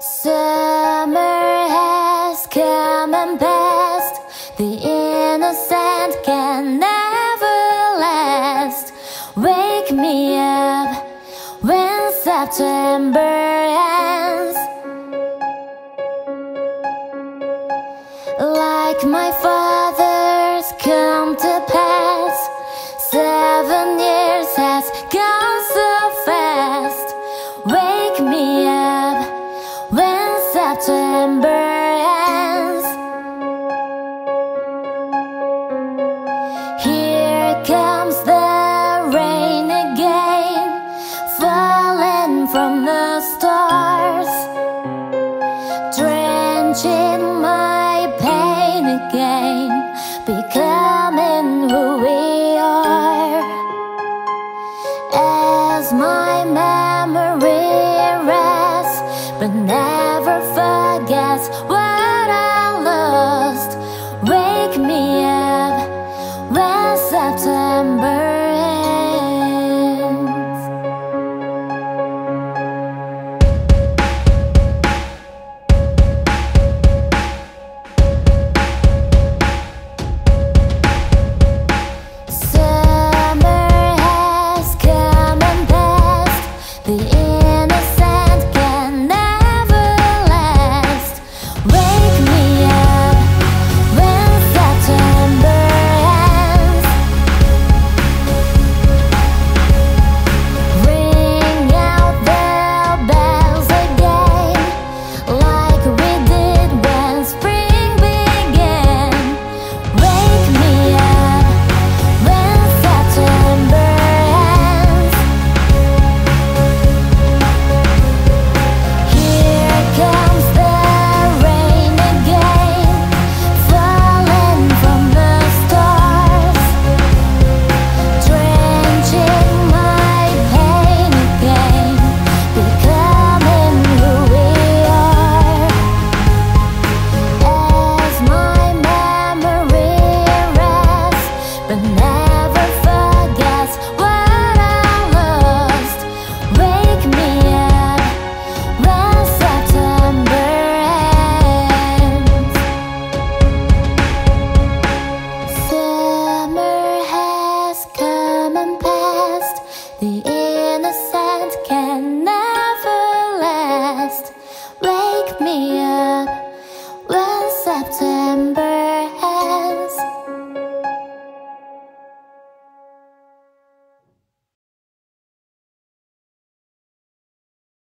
Summer has come and passed. The innocent can never last. Wake me up when September. The stars Drenching my pain again Becoming who we are. As my memory rests But never forgets what I lost. Wake me up when September